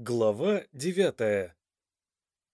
Глава 9.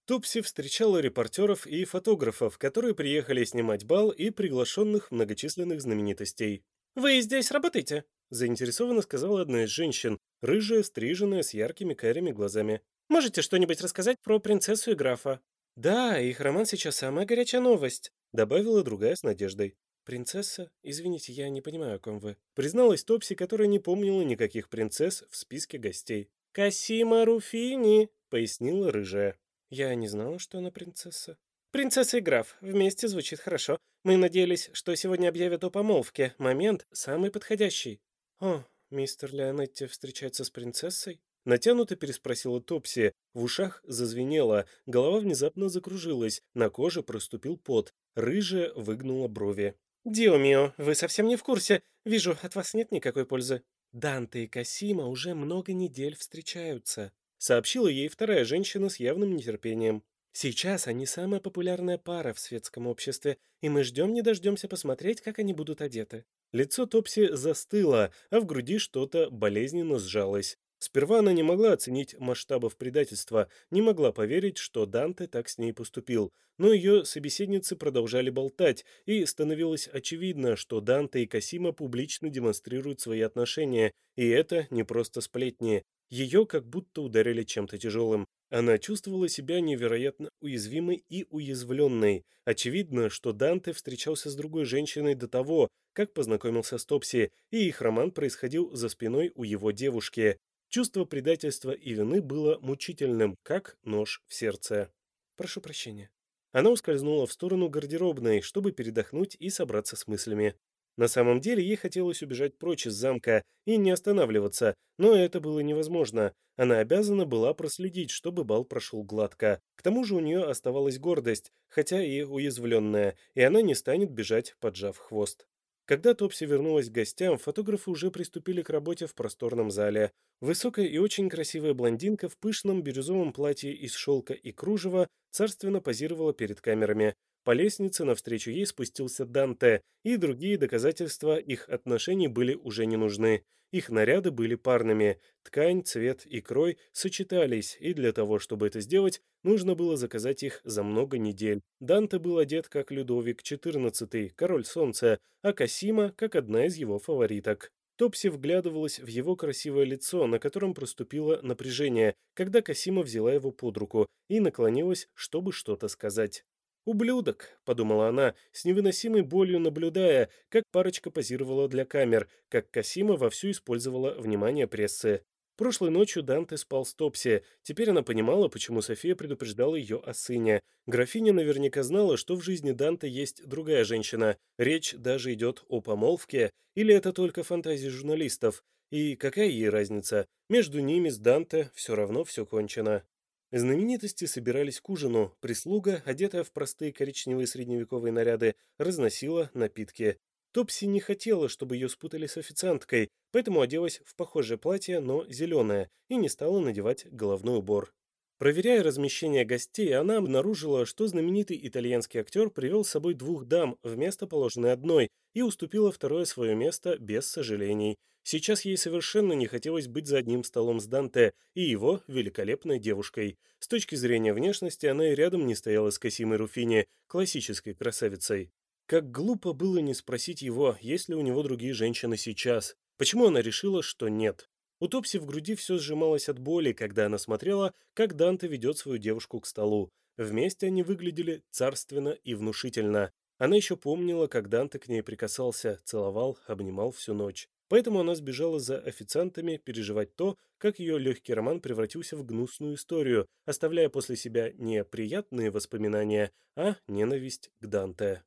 Тупси встречала репортеров и фотографов, которые приехали снимать бал и приглашенных многочисленных знаменитостей. «Вы здесь работаете?» – заинтересованно сказала одна из женщин, рыжая, стриженная, с яркими карими глазами. «Можете что-нибудь рассказать про принцессу и графа?» «Да, их роман сейчас самая горячая новость», – добавила другая с надеждой. «Принцесса? Извините, я не понимаю, о ком вы». Призналась Топси, которая не помнила никаких принцесс в списке гостей. «Касима Руфини», — пояснила рыжая. «Я не знала, что она принцесса». «Принцесса и граф. Вместе звучит хорошо. Мы надеялись, что сегодня объявят о помолвке. Момент самый подходящий». «О, мистер Леонетти встречается с принцессой?» Натянуто переспросила Топси, в ушах зазвенело, голова внезапно закружилась, на коже проступил пот, рыжая выгнула брови. «Дио вы совсем не в курсе. Вижу, от вас нет никакой пользы». Данте и Касима уже много недель встречаются, сообщила ей вторая женщина с явным нетерпением. Сейчас они самая популярная пара в светском обществе, и мы ждем не дождемся посмотреть, как они будут одеты. Лицо Топси застыло, а в груди что-то болезненно сжалось. Сперва она не могла оценить масштабов предательства, не могла поверить, что Данте так с ней поступил, но ее собеседницы продолжали болтать, и становилось очевидно, что Данте и Касима публично демонстрируют свои отношения, и это не просто сплетни. Ее как будто ударили чем-то тяжелым. Она чувствовала себя невероятно уязвимой и уязвленной. Очевидно, что Данте встречался с другой женщиной до того, как познакомился с Топси, и их роман происходил за спиной у его девушки. Чувство предательства и вины было мучительным, как нож в сердце. «Прошу прощения». Она ускользнула в сторону гардеробной, чтобы передохнуть и собраться с мыслями. На самом деле ей хотелось убежать прочь из замка и не останавливаться, но это было невозможно. Она обязана была проследить, чтобы бал прошел гладко. К тому же у нее оставалась гордость, хотя и уязвленная, и она не станет бежать, поджав хвост. Когда Топси вернулась к гостям, фотографы уже приступили к работе в просторном зале. Высокая и очень красивая блондинка в пышном бирюзовом платье из шелка и кружева царственно позировала перед камерами. По лестнице навстречу ей спустился Данте, и другие доказательства их отношений были уже не нужны. Их наряды были парными, ткань, цвет и крой сочетались, и для того, чтобы это сделать, нужно было заказать их за много недель. Данте был одет как Людовик XIV, король солнца, а Касима как одна из его фавориток. Топси вглядывалась в его красивое лицо, на котором проступило напряжение, когда Касима взяла его под руку и наклонилась, чтобы что-то сказать. «Ублюдок», — подумала она, с невыносимой болью наблюдая, как парочка позировала для камер, как Касима вовсю использовала внимание прессы. Прошлой ночью Данте спал с Топси. Теперь она понимала, почему София предупреждала ее о сыне. Графиня наверняка знала, что в жизни Данте есть другая женщина. Речь даже идет о помолвке. Или это только фантазии журналистов? И какая ей разница? Между ними с Данте все равно все кончено. Знаменитости собирались к ужину, прислуга, одетая в простые коричневые средневековые наряды, разносила напитки. Топси не хотела, чтобы ее спутали с официанткой, поэтому оделась в похожее платье, но зеленое, и не стала надевать головной убор. Проверяя размещение гостей, она обнаружила, что знаменитый итальянский актер привел с собой двух дам вместо положенной одной и уступила второе свое место без сожалений. Сейчас ей совершенно не хотелось быть за одним столом с Данте и его великолепной девушкой. С точки зрения внешности она и рядом не стояла с Касимой Руфини, классической красавицей. Как глупо было не спросить его, есть ли у него другие женщины сейчас. Почему она решила, что нет? У Топси в груди все сжималось от боли, когда она смотрела, как Данте ведет свою девушку к столу. Вместе они выглядели царственно и внушительно. Она еще помнила, как Данте к ней прикасался, целовал, обнимал всю ночь. Поэтому она сбежала за официантами переживать то, как ее легкий роман превратился в гнусную историю, оставляя после себя не приятные воспоминания, а ненависть к Данте.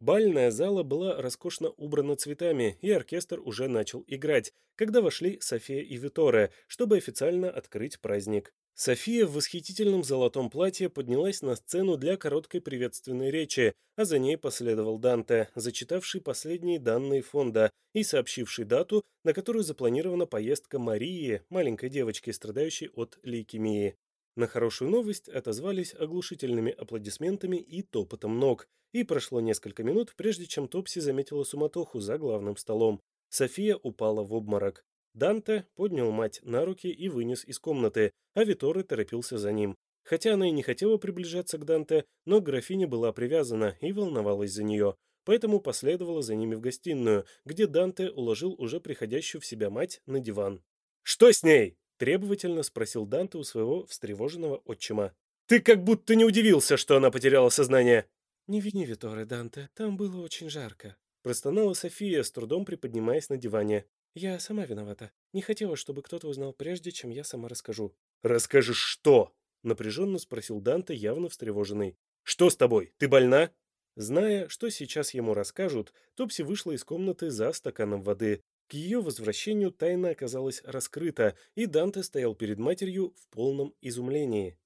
Бальная зала была роскошно убрана цветами, и оркестр уже начал играть, когда вошли София и Виторе, чтобы официально открыть праздник. София в восхитительном золотом платье поднялась на сцену для короткой приветственной речи, а за ней последовал Данте, зачитавший последние данные фонда и сообщивший дату, на которую запланирована поездка Марии, маленькой девочки, страдающей от лейкемии. На хорошую новость отозвались оглушительными аплодисментами и топотом ног, и прошло несколько минут, прежде чем Топси заметила суматоху за главным столом. София упала в обморок. Данте поднял мать на руки и вынес из комнаты, а Виторе торопился за ним. Хотя она и не хотела приближаться к Данте, но графиня была привязана и волновалась за нее, поэтому последовала за ними в гостиную, где Данте уложил уже приходящую в себя мать на диван. «Что с ней?» – требовательно спросил Данте у своего встревоженного отчима. «Ты как будто не удивился, что она потеряла сознание!» «Не вини Виторе, Данте, там было очень жарко», – простонала София, с трудом приподнимаясь на диване. «Я сама виновата. Не хотела, чтобы кто-то узнал прежде, чем я сама расскажу». «Расскажешь что?» – напряженно спросил Данте, явно встревоженный. «Что с тобой? Ты больна?» Зная, что сейчас ему расскажут, Топси вышла из комнаты за стаканом воды. К ее возвращению тайна оказалась раскрыта, и Данте стоял перед матерью в полном изумлении.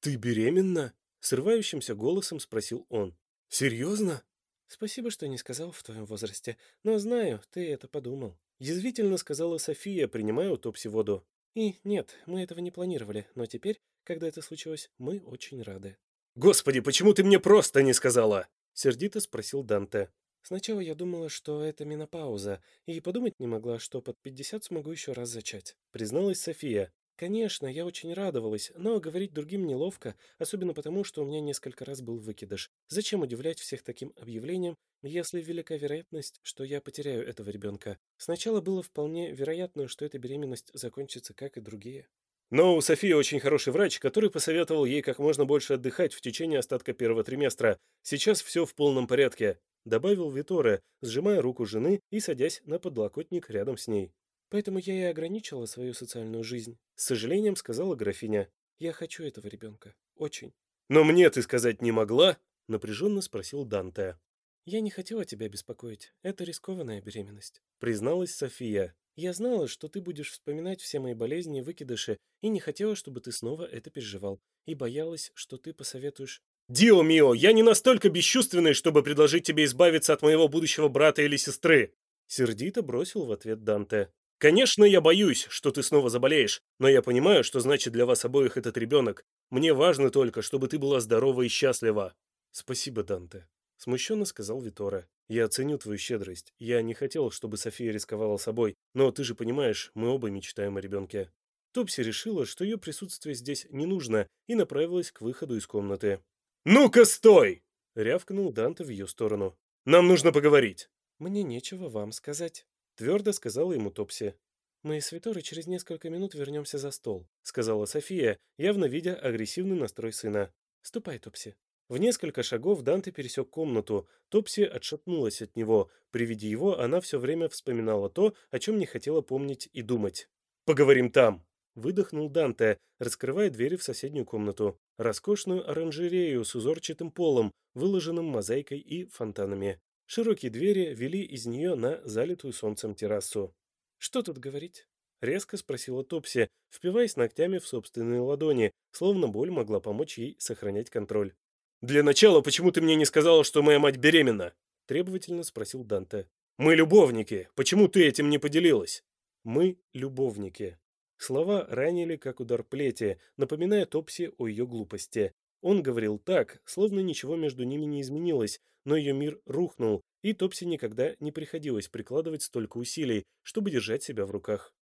«Ты беременна?» – срывающимся голосом спросил он. «Серьезно?» «Спасибо, что не сказал в твоем возрасте, но знаю, ты это подумал», – язвительно сказала София, принимая у Топси воду. «И нет, мы этого не планировали, но теперь, когда это случилось, мы очень рады». «Господи, почему ты мне просто не сказала?» – сердито спросил Данте. «Сначала я думала, что это менопауза, и подумать не могла, что под 50 смогу еще раз зачать», – призналась София. «Конечно, я очень радовалась, но говорить другим неловко, особенно потому, что у меня несколько раз был выкидыш. Зачем удивлять всех таким объявлением, если велика вероятность, что я потеряю этого ребенка? Сначала было вполне вероятно, что эта беременность закончится, как и другие». Но у Софии очень хороший врач, который посоветовал ей как можно больше отдыхать в течение остатка первого триместра. Сейчас все в полном порядке», — добавил Виторе, сжимая руку жены и садясь на подлокотник рядом с ней. Поэтому я и ограничила свою социальную жизнь. С сожалением сказала графиня. Я хочу этого ребенка. Очень. Но мне ты сказать не могла? Напряженно спросил Данте. Я не хотела тебя беспокоить. Это рискованная беременность. Призналась София. Я знала, что ты будешь вспоминать все мои болезни и выкидыши, и не хотела, чтобы ты снова это переживал. И боялась, что ты посоветуешь... «Дио мио, я не настолько бесчувственный, чтобы предложить тебе избавиться от моего будущего брата или сестры!» Сердито бросил в ответ Данте. Конечно, я боюсь, что ты снова заболеешь, но я понимаю, что значит для вас обоих этот ребенок. Мне важно только, чтобы ты была здорова и счастлива. Спасибо, Данте. Смущенно сказал Витора. Я оценю твою щедрость. Я не хотел, чтобы София рисковала собой, но ты же понимаешь, мы оба мечтаем о ребенке. Топси решила, что ее присутствие здесь не нужно, и направилась к выходу из комнаты. «Ну-ка, стой!» — рявкнул Данте в ее сторону. «Нам нужно поговорить». «Мне нечего вам сказать», Твердо сказала ему Топси. «Мы с Виторой через несколько минут вернемся за стол», сказала София, явно видя агрессивный настрой сына. «Ступай, Топси». В несколько шагов Данте пересек комнату. Топси отшатнулась от него. При виде его она все время вспоминала то, о чем не хотела помнить и думать. «Поговорим там!» Выдохнул Данте, раскрывая двери в соседнюю комнату. Роскошную оранжерею с узорчатым полом, выложенным мозаикой и фонтанами. Широкие двери вели из нее на залитую солнцем террасу. «Что тут говорить?» — резко спросила Топси, впиваясь ногтями в собственные ладони, словно боль могла помочь ей сохранять контроль. «Для начала, почему ты мне не сказала, что моя мать беременна?» — требовательно спросил Данте. «Мы любовники. Почему ты этим не поделилась?» «Мы любовники». Слова ранили, как удар плети, напоминая Топси о ее глупости. Он говорил так, словно ничего между ними не изменилось, но ее мир рухнул, и Топси никогда не приходилось прикладывать столько усилий, чтобы держать себя в руках.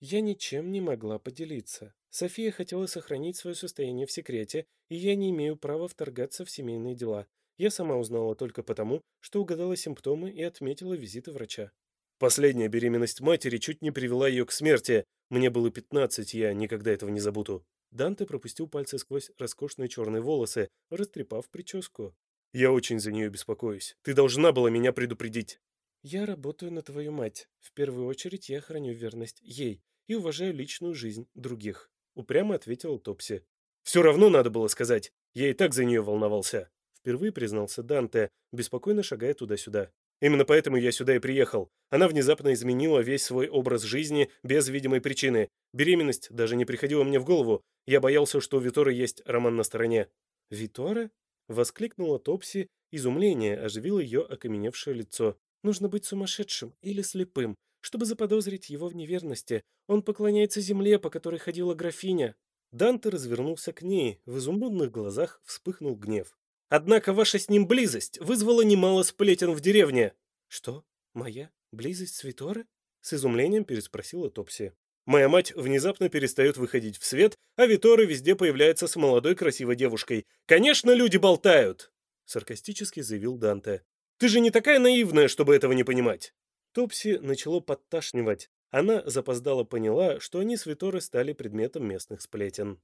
Я ничем не могла поделиться. София хотела сохранить свое состояние в секрете, и я не имею права вторгаться в семейные дела. Я сама узнала только потому, что угадала симптомы и отметила визиты врача. Последняя беременность матери чуть не привела ее к смерти. Мне было пятнадцать, я никогда этого не забуду. Данте пропустил пальцы сквозь роскошные черные волосы, растрепав прическу. «Я очень за нее беспокоюсь. Ты должна была меня предупредить». «Я работаю на твою мать. В первую очередь я храню верность ей и уважаю личную жизнь других», — упрямо ответил Топси. «Все равно надо было сказать. Я и так за нее волновался», — впервые признался Данте, беспокойно шагая туда-сюда. Именно поэтому я сюда и приехал. Она внезапно изменила весь свой образ жизни без видимой причины. Беременность даже не приходила мне в голову. Я боялся, что у Виторы есть роман на стороне. «Витора?» — воскликнула Топси. Изумление оживило ее окаменевшее лицо. «Нужно быть сумасшедшим или слепым, чтобы заподозрить его в неверности. Он поклоняется земле, по которой ходила графиня». Данте развернулся к ней. В изумрудных глазах вспыхнул гнев. Однако ваша с ним близость вызвала немало сплетен в деревне. Что? Моя близость с Виторе? С изумлением переспросила Топси. Моя мать внезапно перестает выходить в свет, а Виторы везде появляется с молодой красивой девушкой. Конечно, люди болтают!» Саркастически заявил Данте. «Ты же не такая наивная, чтобы этого не понимать!» Топси начало подташнивать. Она запоздала поняла, что они с Виторой стали предметом местных сплетен.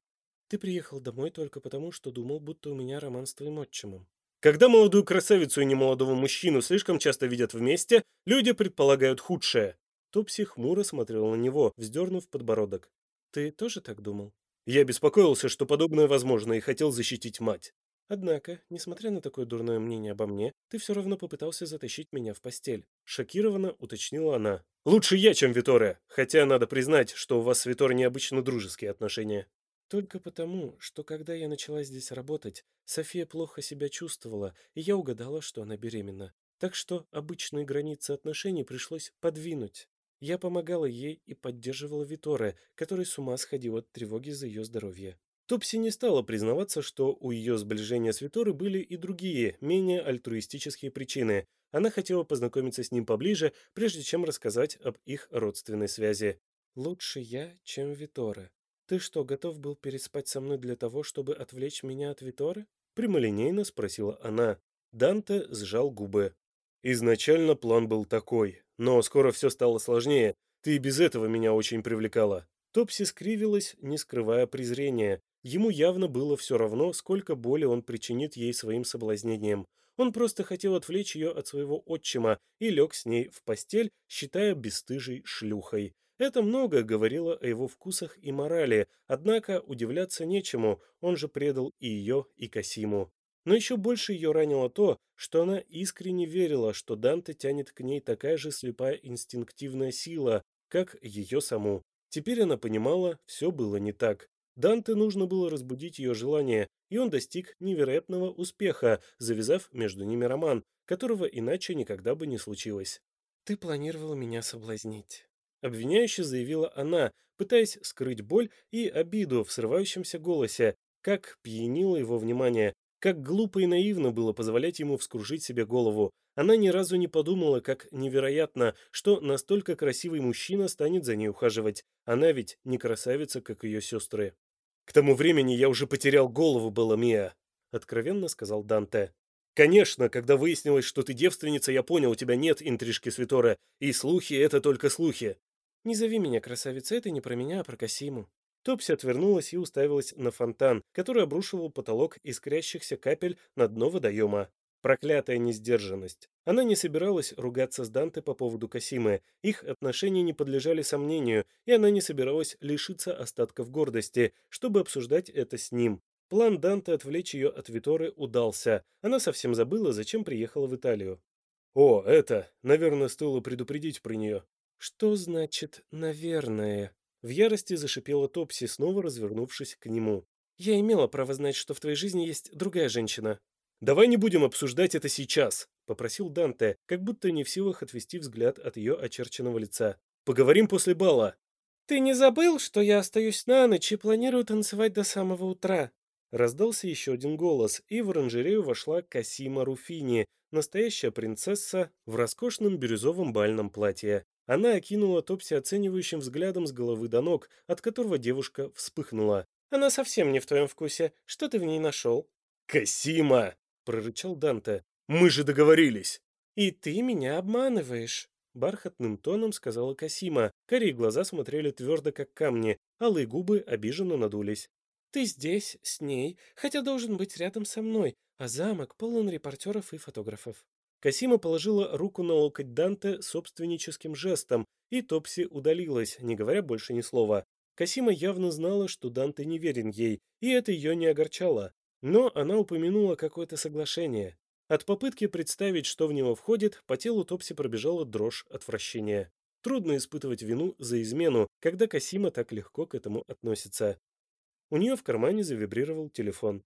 «Ты приехал домой только потому, что думал, будто у меня роман с твоим отчимом». Когда молодую красавицу и немолодого мужчину слишком часто видят вместе, люди предполагают худшее. Топси хмуро смотрел на него, вздернув подбородок. «Ты тоже так думал?» Я беспокоился, что подобное возможно, и хотел защитить мать. Однако, несмотря на такое дурное мнение обо мне, ты все равно попытался затащить меня в постель. Шокированно уточнила она. Лучше я, чем Виторе, хотя надо признать, что у вас с Виторе необычно дружеские отношения. Только потому, что когда я начала здесь работать, София плохо себя чувствовала, и я угадала, что она беременна. Так что обычные границы отношений пришлось подвинуть. Я помогала ей и поддерживала Виторе, который с ума сходил от тревоги за ее здоровье. Топси не стала признаваться, что у ее сближения с Виторой были и другие, менее альтруистические причины. Она хотела познакомиться с ним поближе, прежде чем рассказать об их родственной связи. «Лучше я, чем Витора», «Ты что, готов был переспать со мной для того, чтобы отвлечь меня от Виторы?» Прямолинейно спросила она. Данте сжал губы. «Изначально план был такой, но скоро все стало сложнее. Ты и без этого меня очень привлекала». Топси скривилась, не скрывая презрения. Ему явно было все равно, сколько боли он причинит ей своим соблазнением. Он просто хотел отвлечь ее от своего отчима и лег с ней в постель, считая бесстыжей шлюхой. Это много говорило о его вкусах и морали, однако удивляться нечему, он же предал и ее, и Касиму. Но еще больше ее ранило то, что она искренне верила, что Данте тянет к ней такая же слепая инстинктивная сила, как ее саму. Теперь она понимала, все было не так. Данте нужно было разбудить ее желание, и он достиг невероятного успеха, завязав между ними роман, которого иначе никогда бы не случилось. «Ты планировал меня соблазнить», Обвиняюще заявила она, пытаясь скрыть боль и обиду в срывающемся голосе, как пьянило его внимание, как глупо и наивно было позволять ему вскружить себе голову. Она ни разу не подумала, как невероятно, что настолько красивый мужчина станет за ней ухаживать. Она ведь не красавица, как ее сестры. «К тому времени я уже потерял голову, Баламия», — откровенно сказал Данте. «Конечно, когда выяснилось, что ты девственница, я понял, у тебя нет интрижки Святора, и слухи — это только слухи. «Не зови меня красавицей, это не про меня, а про Касиму». Топси отвернулась и уставилась на фонтан, который обрушивал потолок искрящихся капель на дно водоема. Проклятая несдержанность. Она не собиралась ругаться с Данте по поводу Касимы, их отношения не подлежали сомнению, и она не собиралась лишиться остатков гордости, чтобы обсуждать это с ним. План Данте отвлечь ее от Виторы удался. Она совсем забыла, зачем приехала в Италию. «О, это, наверное, стоило предупредить про нее», «Что значит «наверное»?» В ярости зашипела Топси, снова развернувшись к нему. «Я имела право знать, что в твоей жизни есть другая женщина». «Давай не будем обсуждать это сейчас», — попросил Данте, как будто не в силах отвести взгляд от ее очерченного лица. «Поговорим после бала». «Ты не забыл, что я остаюсь на ночь и планирую танцевать до самого утра?» Раздался еще один голос, и в оранжерею вошла Касима Руфини, настоящая принцесса в роскошном бирюзовом бальном платье. Она окинула Топси оценивающим взглядом с головы до ног, от которого девушка вспыхнула. «Она совсем не в твоем вкусе. Что ты в ней нашел?» «Касима!» — прорычал Данте. «Мы же договорились!» «И ты меня обманываешь!» Бархатным тоном сказала Касима. Карие глаза смотрели твердо, как камни, алые губы обиженно надулись. «Ты здесь, с ней, хотя должен быть рядом со мной, а замок полон репортеров и фотографов. Касима положила руку на локоть Данте собственническим жестом, и Топси удалилась, не говоря больше ни слова. Касима явно знала, что Данте не верен ей, и это ее не огорчало. Но она упомянула какое-то соглашение. От попытки представить, что в него входит, по телу Топси пробежала дрожь отвращения. Трудно испытывать вину за измену, когда Касима так легко к этому относится. У нее в кармане завибрировал телефон.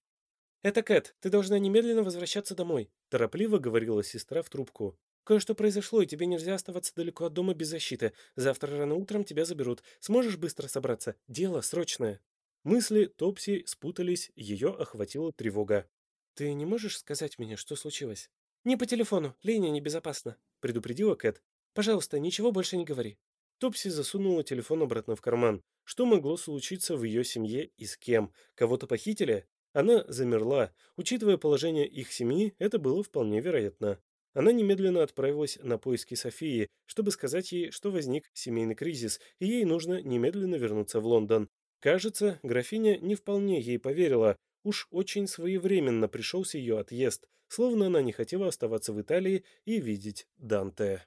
«Это Кэт, ты должна немедленно возвращаться домой», – торопливо говорила сестра в трубку. «Кое-что произошло, и тебе нельзя оставаться далеко от дома без защиты. Завтра рано утром тебя заберут. Сможешь быстро собраться? Дело срочное». Мысли Топси спутались, ее охватила тревога. «Ты не можешь сказать мне, что случилось?» «Не по телефону, линия небезопасна», – предупредила Кэт. «Пожалуйста, ничего больше не говори». Топси засунула телефон обратно в карман. Что могло случиться в ее семье и с кем? Кого-то похитили? Она замерла. Учитывая положение их семьи, это было вполне вероятно. Она немедленно отправилась на поиски Софии, чтобы сказать ей, что возник семейный кризис, и ей нужно немедленно вернуться в Лондон. Кажется, графиня не вполне ей поверила. Уж очень своевременно пришелся ее отъезд, словно она не хотела оставаться в Италии и видеть Данте.